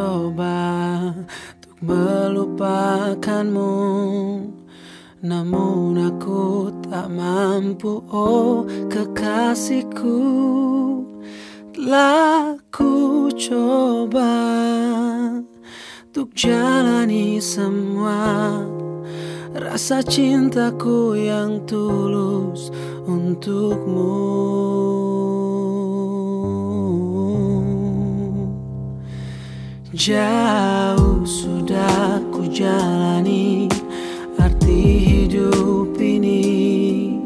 ku coba untuk melupakanmu. Namun aku tak mampu oh kekasihku. Telah ku coba untuk jalani semua Rasa cintaku yang tulus untukmu Jauh sudah ku jalani arti hidup ini.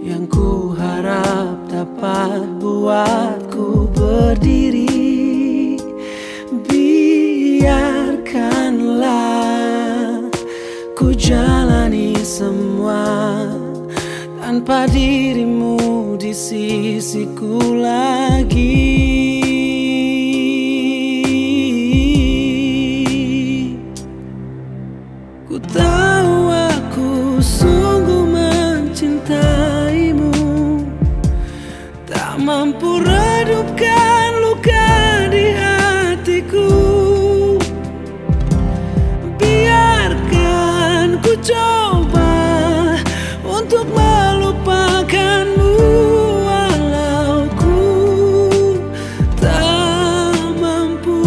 Yang ku harap dapat buatku berdiri. Biarkanlah ku jalani semua Tanpa dirimu di sisiku lagi mampu redupkan luka di hatiku. Biarkan ku coba untuk melupakanmu Walau ku tak mampu.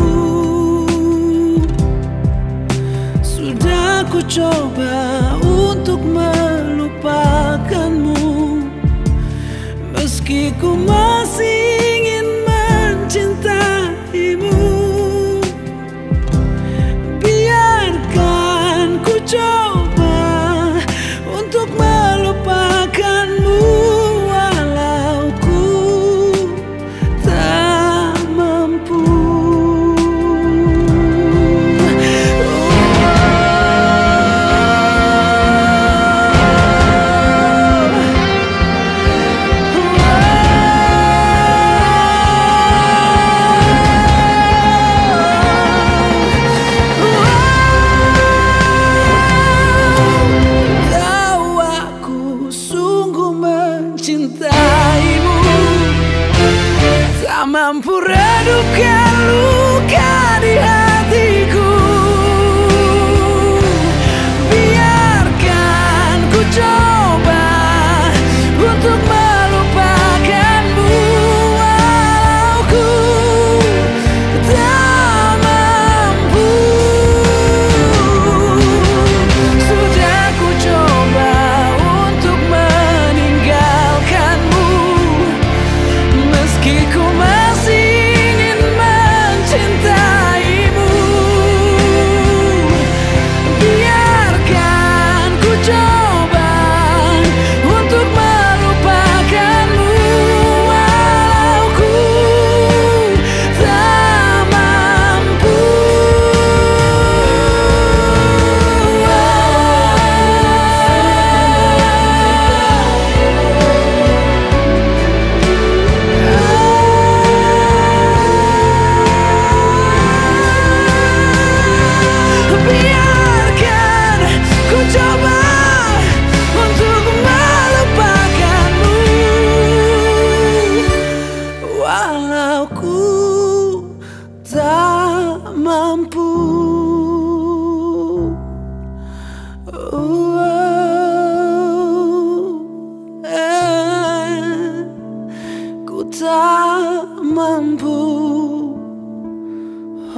Sudah ku coba untuk melupakanmu kikuman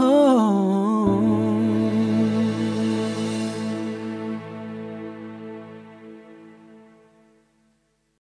Oh